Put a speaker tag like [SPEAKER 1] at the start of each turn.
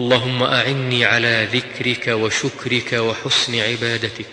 [SPEAKER 1] اللهم أعني على ذكرك وشكرك وحسن عبادتك.